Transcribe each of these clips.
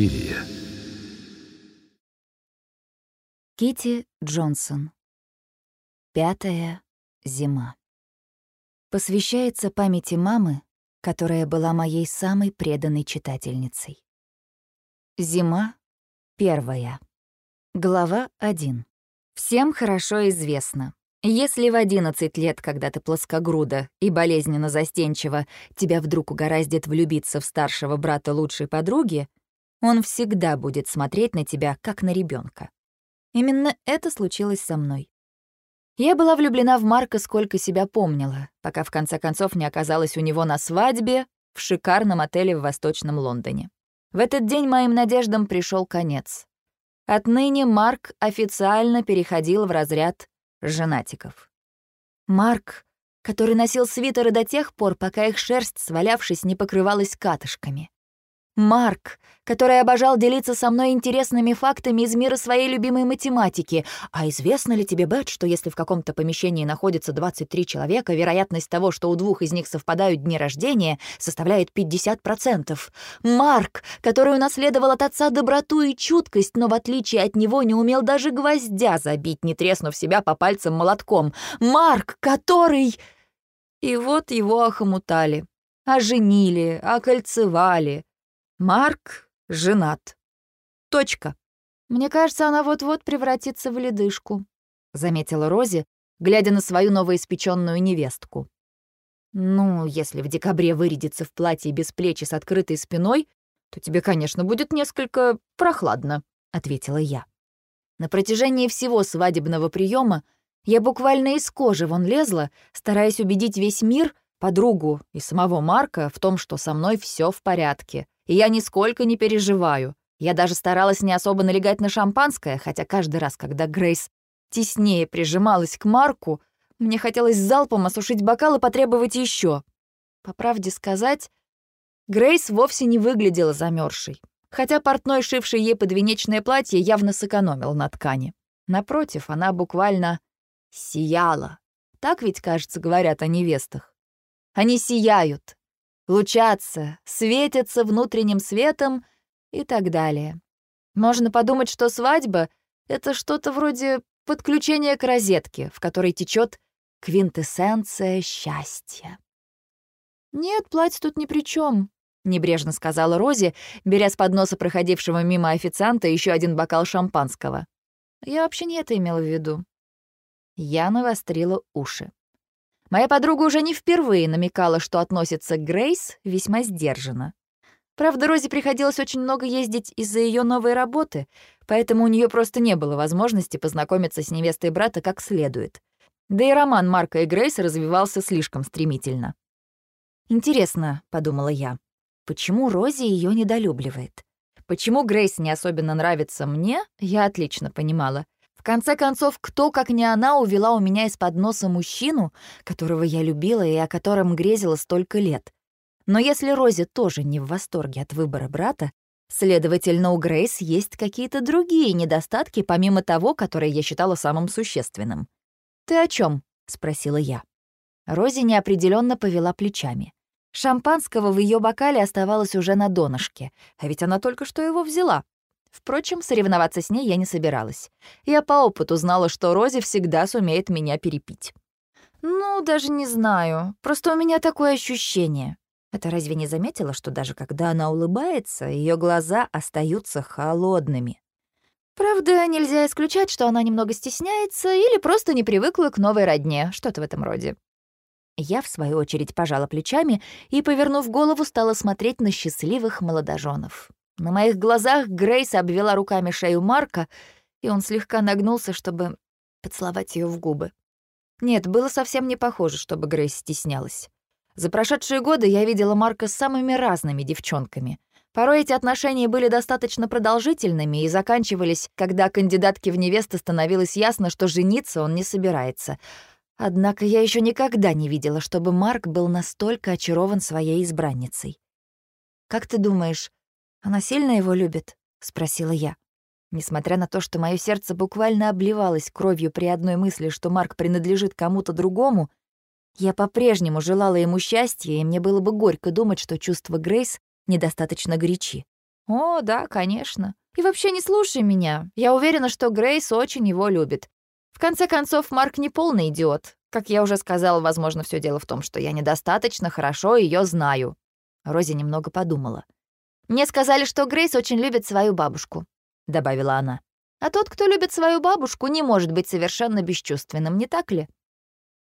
Суспирия. Кити Джонсон. Пятая зима. Посвящается памяти мамы, которая была моей самой преданной читательницей. Зима первая. Глава 1. Всем хорошо известно. Если в 11 лет, когда ты плоскогруда и болезненно застенчива, тебя вдруг угораздит влюбиться в старшего брата лучшей подруги, он всегда будет смотреть на тебя, как на ребенка. Именно это случилось со мной. Я была влюблена в Марка сколько себя помнила, пока в конце концов не оказалась у него на свадьбе в шикарном отеле в Восточном Лондоне. В этот день моим надеждам пришел конец. Отныне Марк официально переходил в разряд женатиков. Марк, который носил свитеры до тех пор, пока их шерсть, свалявшись, не покрывалась катышками. Марк, который обожал делиться со мной интересными фактами из мира своей любимой математики. А известно ли тебе, Бет, что если в каком-то помещении находится 23 человека, вероятность того, что у двух из них совпадают дни рождения, составляет 50%? Марк, который унаследовал от отца доброту и чуткость, но в отличие от него не умел даже гвоздя забить, не треснув себя по пальцам молотком. Марк, который... И вот его охомутали, оженили, окольцевали, Марк женат. Точка. Мне кажется, она вот-вот превратится в ледышку, заметила Рози, глядя на свою новоиспеченную невестку. Ну, если в декабре вырядиться в платье без плечи с открытой спиной, то тебе, конечно, будет несколько прохладно, ответила я. На протяжении всего свадебного приема я буквально из кожи вон лезла, стараясь убедить весь мир, подругу и самого Марка в том, что со мной все в порядке, и я нисколько не переживаю. Я даже старалась не особо налегать на шампанское, хотя каждый раз, когда Грейс теснее прижималась к Марку, мне хотелось залпом осушить бокал и потребовать еще. По правде сказать, Грейс вовсе не выглядела замерзшей, хотя портной, шивший ей подвенечное платье, явно сэкономил на ткани. Напротив, она буквально сияла. Так ведь, кажется, говорят о невестах. Они сияют, лучатся, светятся внутренним светом и так далее. Можно подумать, что свадьба — это что-то вроде подключения к розетке, в которой течет квинтэссенция счастья. «Нет, платье тут ни при чем, небрежно сказала Рози, беря с подноса проходившего мимо официанта еще один бокал шампанского. «Я вообще не это имела в виду». Я навострила уши. Моя подруга уже не впервые намекала, что относится к Грейс весьма сдержанно. Правда, Розе приходилось очень много ездить из-за ее новой работы, поэтому у нее просто не было возможности познакомиться с невестой брата как следует. Да и роман Марка и Грейс развивался слишком стремительно. «Интересно», — подумала я, — «почему Рози ее недолюбливает? Почему Грейс не особенно нравится мне, я отлично понимала. В конце концов, кто, как не она, увела у меня из-под носа мужчину, которого я любила и о котором грезила столько лет. Но если Рози тоже не в восторге от выбора брата, следовательно, у Грейс есть какие-то другие недостатки, помимо того, которые я считала самым существенным. «Ты о чем? спросила я. Рози неопределенно повела плечами. Шампанского в ее бокале оставалось уже на донышке, а ведь она только что его взяла. Впрочем, соревноваться с ней я не собиралась. Я по опыту знала, что Рози всегда сумеет меня перепить. «Ну, даже не знаю. Просто у меня такое ощущение». Это разве не заметила, что даже когда она улыбается, ее глаза остаются холодными? Правда, нельзя исключать, что она немного стесняется или просто не привыкла к новой родне, что-то в этом роде. Я, в свою очередь, пожала плечами и, повернув голову, стала смотреть на счастливых молодоженов. На моих глазах Грейс обвела руками шею Марка, и он слегка нагнулся, чтобы поцеловать ее в губы. Нет, было совсем не похоже, чтобы Грейс стеснялась. За прошедшие годы я видела Марка с самыми разными девчонками. Порой эти отношения были достаточно продолжительными и заканчивались, когда кандидатке в невесты становилось ясно, что жениться он не собирается. Однако я еще никогда не видела, чтобы Марк был настолько очарован своей избранницей. «Как ты думаешь, «Она сильно его любит?» — спросила я. Несмотря на то, что мое сердце буквально обливалось кровью при одной мысли, что Марк принадлежит кому-то другому, я по-прежнему желала ему счастья, и мне было бы горько думать, что чувства Грейс недостаточно горячи. «О, да, конечно. И вообще не слушай меня. Я уверена, что Грейс очень его любит. В конце концов, Марк не полный идиот. Как я уже сказала, возможно, все дело в том, что я недостаточно хорошо ее знаю». Рози немного подумала. «Мне сказали, что Грейс очень любит свою бабушку», — добавила она. «А тот, кто любит свою бабушку, не может быть совершенно бесчувственным, не так ли?»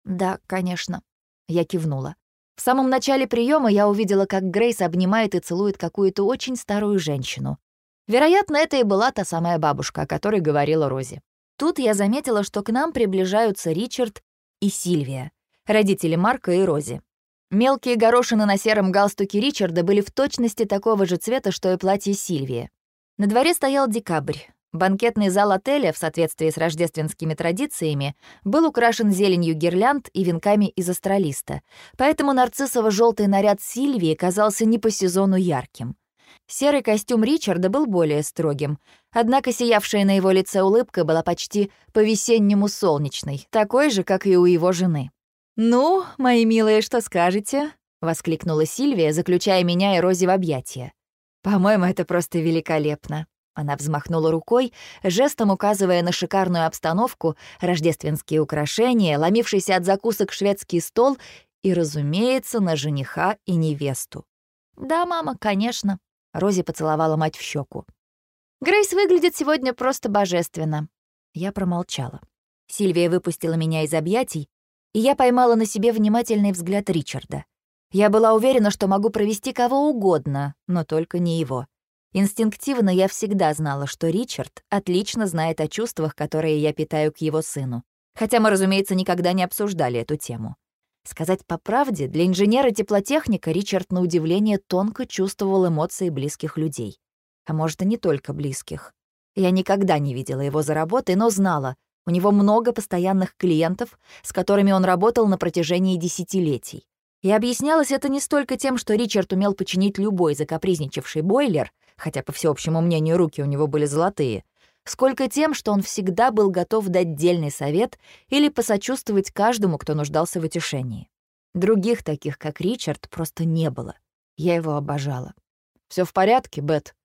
«Да, конечно», — я кивнула. В самом начале приема я увидела, как Грейс обнимает и целует какую-то очень старую женщину. Вероятно, это и была та самая бабушка, о которой говорила Рози. Тут я заметила, что к нам приближаются Ричард и Сильвия, родители Марка и Рози. Мелкие горошины на сером галстуке Ричарда были в точности такого же цвета, что и платье Сильвии. На дворе стоял декабрь. Банкетный зал отеля, в соответствии с рождественскими традициями, был украшен зеленью гирлянд и венками из астролиста, поэтому нарциссово желтый наряд Сильвии казался не по сезону ярким. Серый костюм Ричарда был более строгим, однако сиявшая на его лице улыбка была почти по-весеннему солнечной, такой же, как и у его жены. «Ну, мои милые, что скажете?» — воскликнула Сильвия, заключая меня и Рози в объятия. «По-моему, это просто великолепно». Она взмахнула рукой, жестом указывая на шикарную обстановку, рождественские украшения, ломившийся от закусок шведский стол и, разумеется, на жениха и невесту. «Да, мама, конечно», — Рози поцеловала мать в щеку. «Грейс выглядит сегодня просто божественно». Я промолчала. Сильвия выпустила меня из объятий, и я поймала на себе внимательный взгляд Ричарда. Я была уверена, что могу провести кого угодно, но только не его. Инстинктивно я всегда знала, что Ричард отлично знает о чувствах, которые я питаю к его сыну. Хотя мы, разумеется, никогда не обсуждали эту тему. Сказать по правде, для инженера-теплотехника Ричард на удивление тонко чувствовал эмоции близких людей. А может, и не только близких. Я никогда не видела его за работой, но знала, у него много постоянных клиентов, с которыми он работал на протяжении десятилетий. И объяснялось это не столько тем, что Ричард умел починить любой закапризничавший бойлер, хотя, по всеобщему мнению, руки у него были золотые, сколько тем, что он всегда был готов дать дельный совет или посочувствовать каждому, кто нуждался в утешении. Других таких, как Ричард, просто не было. Я его обожала. Все в порядке, Бет?»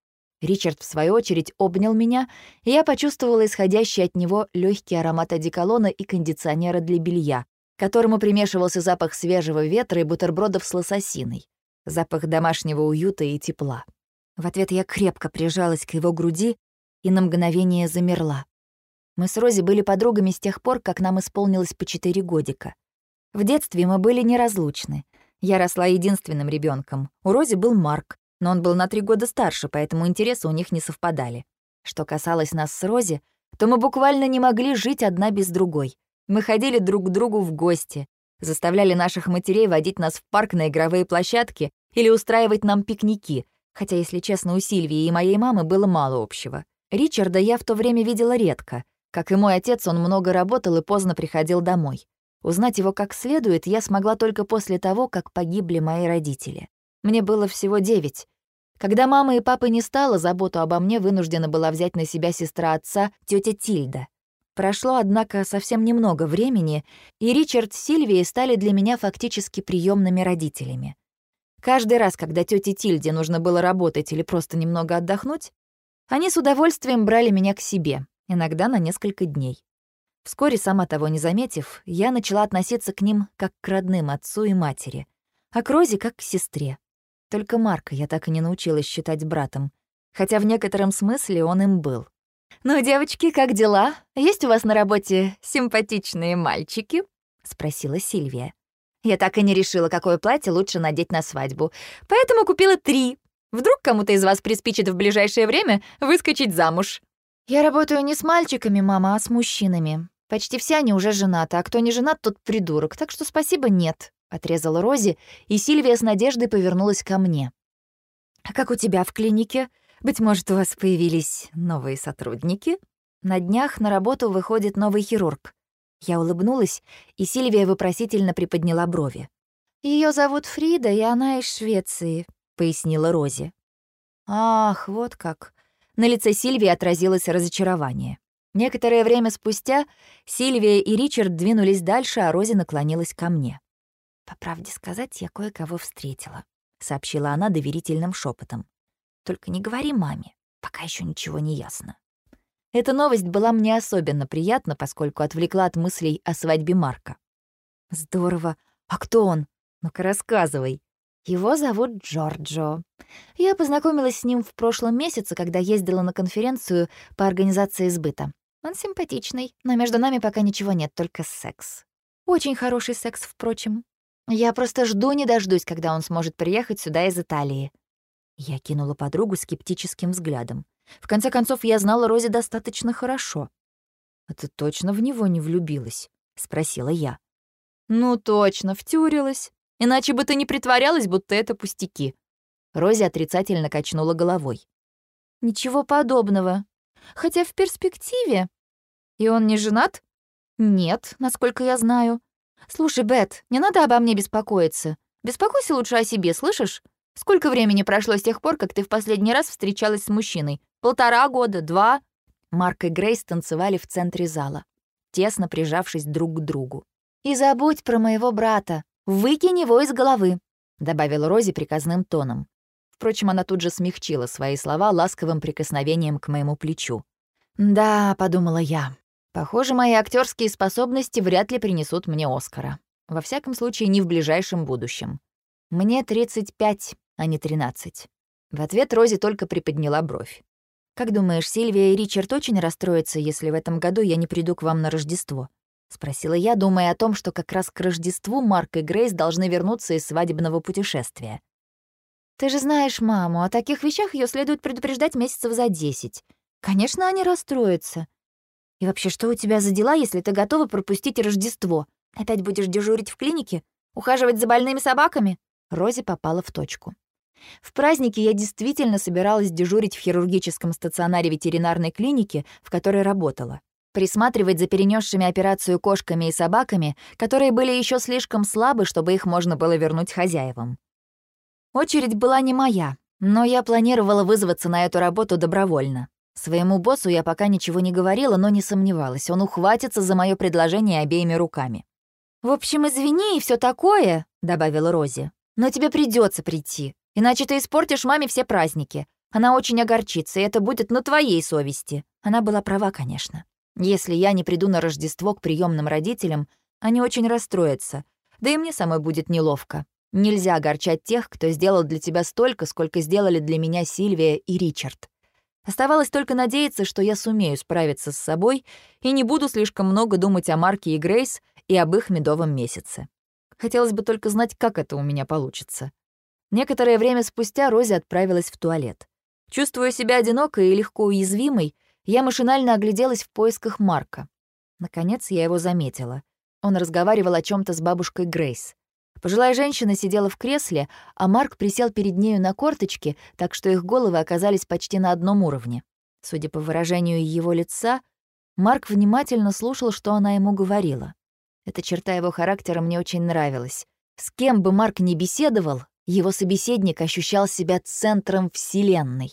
Ричард, в свою очередь, обнял меня, и я почувствовала исходящий от него легкий аромат одеколона и кондиционера для белья, которому примешивался запах свежего ветра и бутербродов с лососиной, запах домашнего уюта и тепла. В ответ я крепко прижалась к его груди и на мгновение замерла. Мы с Рози были подругами с тех пор, как нам исполнилось по четыре годика. В детстве мы были неразлучны. Я росла единственным ребенком. У Рози был Марк, но он был на три года старше, поэтому интересы у них не совпадали. Что касалось нас с Рози, то мы буквально не могли жить одна без другой. Мы ходили друг к другу в гости, заставляли наших матерей водить нас в парк на игровые площадки или устраивать нам пикники, хотя, если честно, у Сильвии и моей мамы было мало общего. Ричарда я в то время видела редко. Как и мой отец, он много работал и поздно приходил домой. Узнать его как следует я смогла только после того, как погибли мои родители. Мне было всего девять, когда мамы и папы не стало, заботу обо мне вынуждена была взять на себя сестра отца, тетя Тильда. Прошло, однако, совсем немного времени, и Ричард с Сильвией стали для меня фактически приемными родителями. Каждый раз, когда тете Тильде нужно было работать или просто немного отдохнуть, они с удовольствием брали меня к себе, иногда на несколько дней. Вскоре, сама того не заметив, я начала относиться к ним как к родным отцу и матери, а к Розе как к сестре. Только Марка я так и не научилась считать братом, хотя в некотором смысле он им был. «Ну, девочки, как дела? Есть у вас на работе симпатичные мальчики?» — спросила Сильвия. Я так и не решила, какое платье лучше надеть на свадьбу, поэтому купила три. Вдруг кому-то из вас приспичит в ближайшее время выскочить замуж. Я работаю не с мальчиками, мама, а с мужчинами. Почти все они уже женаты, а кто не женат, тот придурок, так что спасибо, нет отрезала Рози, и Сильвия с надеждой повернулась ко мне. «А как у тебя в клинике? Быть может, у вас появились новые сотрудники? На днях на работу выходит новый хирург». Я улыбнулась, и Сильвия вопросительно приподняла брови. Ее зовут Фрида, и она из Швеции», — пояснила Рози. «Ах, вот как». На лице Сильвии отразилось разочарование. Некоторое время спустя Сильвия и Ричард двинулись дальше, а Рози наклонилась ко мне. «По правде сказать, я кое-кого встретила», — сообщила она доверительным шепотом. Только не говори маме, пока еще ничего не ясно». Эта новость была мне особенно приятна, поскольку отвлекла от мыслей о свадьбе Марка. «Здорово. А кто он? Ну-ка рассказывай». Его зовут Джорджо. Я познакомилась с ним в прошлом месяце, когда ездила на конференцию по организации сбыта. Он симпатичный, но между нами пока ничего нет, только секс. Очень хороший секс, впрочем. Я просто жду не дождусь, когда он сможет приехать сюда из Италии. Я кинула подругу скептическим взглядом. В конце концов, я знала Рози достаточно хорошо. «А ты точно в него не влюбилась?» — спросила я. «Ну точно, втюрилась. Иначе бы ты не притворялась, будто это пустяки». Рози отрицательно качнула головой. «Ничего подобного. Хотя в перспективе...» «И он не женат?» «Нет, насколько я знаю. Слушай, Бет, не надо обо мне беспокоиться. Беспокойся лучше о себе, слышишь? Сколько времени прошло с тех пор, как ты в последний раз встречалась с мужчиной? Полтора года? Два?» Марк и Грейс танцевали в центре зала, тесно прижавшись друг к другу. «И забудь про моего брата. Выкинь его из головы», — добавила Рози приказным тоном. Впрочем, она тут же смягчила свои слова ласковым прикосновением к моему плечу. «Да», — подумала я, — «похоже, мои актерские способности вряд ли принесут мне Оскара. Во всяком случае, не в ближайшем будущем. Мне 35, а не 13». В ответ Рози только приподняла бровь. «Как думаешь, Сильвия и Ричард очень расстроятся, если в этом году я не приду к вам на Рождество?» — спросила я, думая о том, что как раз к Рождеству Марк и Грейс должны вернуться из свадебного путешествия. «Ты же знаешь маму, о таких вещах ее следует предупреждать месяцев за десять. Конечно, они расстроятся. И вообще, что у тебя за дела, если ты готова пропустить Рождество? Опять будешь дежурить в клинике? Ухаживать за больными собаками?» Рози попала в точку. В празднике я действительно собиралась дежурить в хирургическом стационаре ветеринарной клиники, в которой работала присматривать за перенесшими операцию кошками и собаками, которые были еще слишком слабы, чтобы их можно было вернуть хозяевам. Очередь была не моя, но я планировала вызваться на эту работу добровольно. Своему боссу я пока ничего не говорила, но не сомневалась, он ухватится за мое предложение обеими руками. «В общем, извини и все такое», — добавила Рози. «Но тебе придется прийти, иначе ты испортишь маме все праздники. Она очень огорчится, и это будет на твоей совести». Она была права, конечно. Если я не приду на Рождество к приемным родителям, они очень расстроятся. Да и мне самой будет неловко. Нельзя огорчать тех, кто сделал для тебя столько, сколько сделали для меня Сильвия и Ричард. Оставалось только надеяться, что я сумею справиться с собой и не буду слишком много думать о Марке и Грейс и об их медовом месяце. Хотелось бы только знать, как это у меня получится. Некоторое время спустя Рози отправилась в туалет. Чувствуя себя одинокой и легко уязвимой, я машинально огляделась в поисках Марка. Наконец я его заметила. Он разговаривал о чем то с бабушкой Грейс. Пожилая женщина сидела в кресле, а Марк присел перед нею на корточки, так что их головы оказались почти на одном уровне. Судя по выражению его лица, Марк внимательно слушал, что она ему говорила. Эта черта его характера мне очень нравилась. С кем бы Марк ни беседовал, его собеседник ощущал себя центром Вселенной.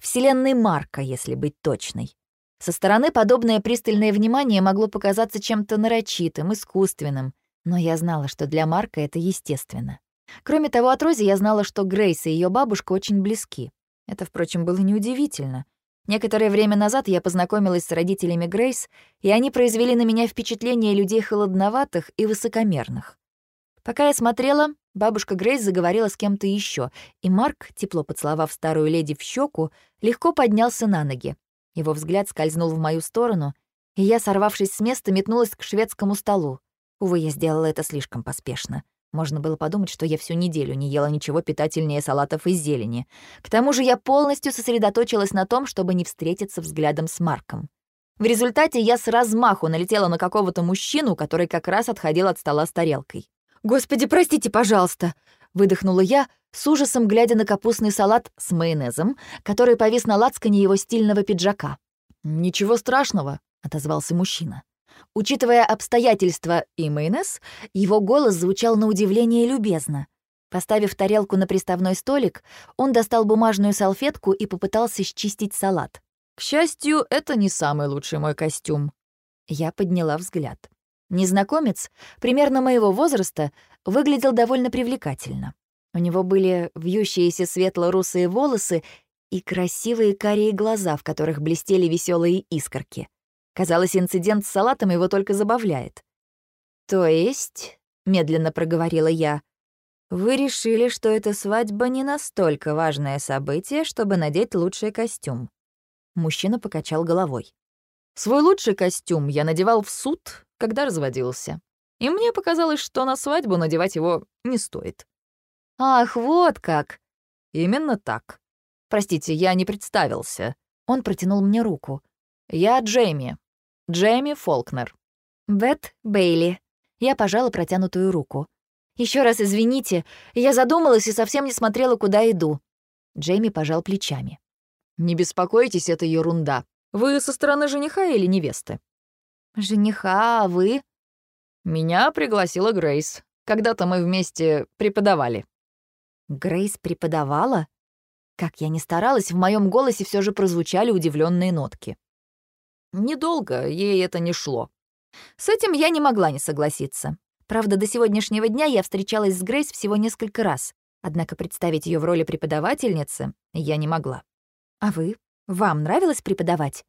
Вселенной Марка, если быть точной. Со стороны подобное пристальное внимание могло показаться чем-то нарочитым, искусственным, но я знала, что для Марка это естественно. Кроме того, от Рози я знала, что Грейс и ее бабушка очень близки. Это, впрочем, было неудивительно. Некоторое время назад я познакомилась с родителями Грейс, и они произвели на меня впечатление людей холодноватых и высокомерных. Пока я смотрела, Бабушка Грейс заговорила с кем-то еще, и Марк, тепло поцеловав старую леди в щеку, легко поднялся на ноги. Его взгляд скользнул в мою сторону, и я, сорвавшись с места, метнулась к шведскому столу. Увы, я сделала это слишком поспешно. Можно было подумать, что я всю неделю не ела ничего питательнее салатов из зелени. К тому же я полностью сосредоточилась на том, чтобы не встретиться взглядом с Марком. В результате я с размаху налетела на какого-то мужчину, который как раз отходил от стола с тарелкой. «Господи, простите, пожалуйста!» — выдохнула я, с ужасом глядя на капустный салат с майонезом, который повис на лацкане его стильного пиджака. «Ничего страшного», — отозвался мужчина. Учитывая обстоятельства и майонез, его голос звучал на удивление любезно. Поставив тарелку на приставной столик, он достал бумажную салфетку и попытался счистить салат. «К счастью, это не самый лучший мой костюм». Я подняла взгляд. Незнакомец, примерно моего возраста, выглядел довольно привлекательно. У него были вьющиеся светло-русые волосы и красивые карие глаза, в которых блестели веселые искорки. Казалось, инцидент с салатом его только забавляет. «То есть», — медленно проговорила я, «вы решили, что эта свадьба не настолько важное событие, чтобы надеть лучший костюм?» Мужчина покачал головой. «Свой лучший костюм я надевал в суд, когда разводился. И мне показалось, что на свадьбу надевать его не стоит». «Ах, вот как!» «Именно так. Простите, я не представился». Он протянул мне руку. «Я Джейми. Джейми Фолкнер». «Бет Бейли». Я пожала протянутую руку. Еще раз извините, я задумалась и совсем не смотрела, куда иду». Джейми пожал плечами. «Не беспокойтесь, это ерунда. Вы со стороны жениха или невесты?» «Жениха, а вы?» «Меня пригласила Грейс. Когда-то мы вместе преподавали». «Грейс преподавала?» Как я ни старалась, в моем голосе все же прозвучали удивленные нотки. Недолго ей это не шло. С этим я не могла не согласиться. Правда, до сегодняшнего дня я встречалась с Грейс всего несколько раз, однако представить ее в роли преподавательницы я не могла. «А вы? Вам нравилось преподавать?»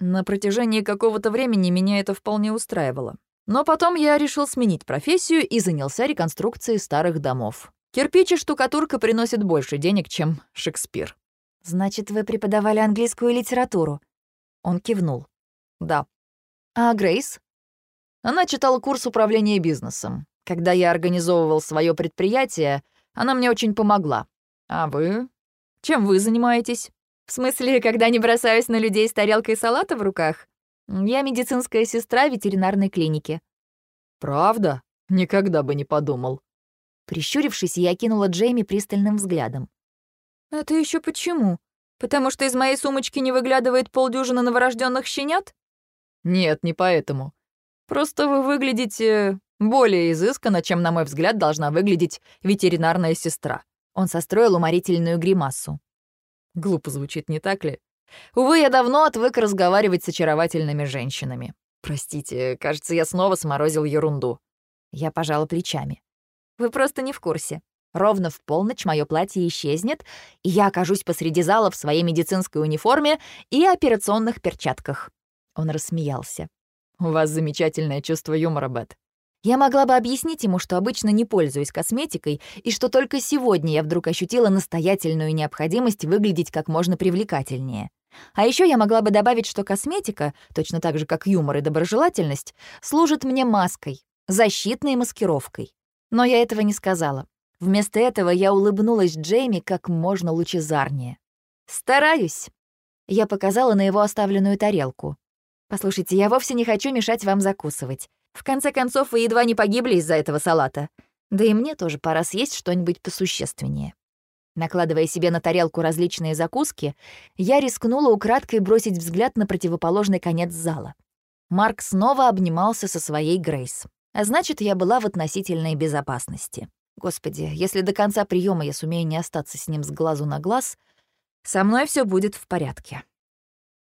На протяжении какого-то времени меня это вполне устраивало. Но потом я решил сменить профессию и занялся реконструкцией старых домов. Кирпич и штукатурка приносят больше денег, чем Шекспир. «Значит, вы преподавали английскую литературу?» Он кивнул. «Да». «А Грейс?» Она читала курс управления бизнесом. Когда я организовывал свое предприятие, она мне очень помогла. А вы? Чем вы занимаетесь? В смысле, когда не бросаюсь на людей с тарелкой салата в руках? Я медицинская сестра ветеринарной клиники. Правда? Никогда бы не подумал. Прищурившись, я кинула Джейми пристальным взглядом. «Это еще почему? Потому что из моей сумочки не выглядывает полдюжины новорожденных щенят?» «Нет, не поэтому. Просто вы выглядите более изысканно, чем, на мой взгляд, должна выглядеть ветеринарная сестра». Он состроил уморительную гримасу. Глупо звучит, не так ли? Увы, я давно отвык разговаривать с очаровательными женщинами. Простите, кажется, я снова сморозил ерунду. Я пожала плечами. Вы просто не в курсе. Ровно в полночь мое платье исчезнет, и я окажусь посреди зала в своей медицинской униформе и операционных перчатках. Он рассмеялся. «У вас замечательное чувство юмора, Бет. Я могла бы объяснить ему, что обычно не пользуюсь косметикой, и что только сегодня я вдруг ощутила настоятельную необходимость выглядеть как можно привлекательнее. А еще я могла бы добавить, что косметика, точно так же как юмор и доброжелательность, служит мне маской, защитной маскировкой. Но я этого не сказала. Вместо этого я улыбнулась Джейми как можно лучезарнее. «Стараюсь». Я показала на его оставленную тарелку. «Послушайте, я вовсе не хочу мешать вам закусывать. В конце концов, вы едва не погибли из-за этого салата. Да и мне тоже пора съесть что-нибудь посущественнее». Накладывая себе на тарелку различные закуски, я рискнула украдкой бросить взгляд на противоположный конец зала. Марк снова обнимался со своей Грейс. А значит, я была в относительной безопасности. Господи, если до конца приема я сумею не остаться с ним с глазу на глаз, со мной все будет в порядке.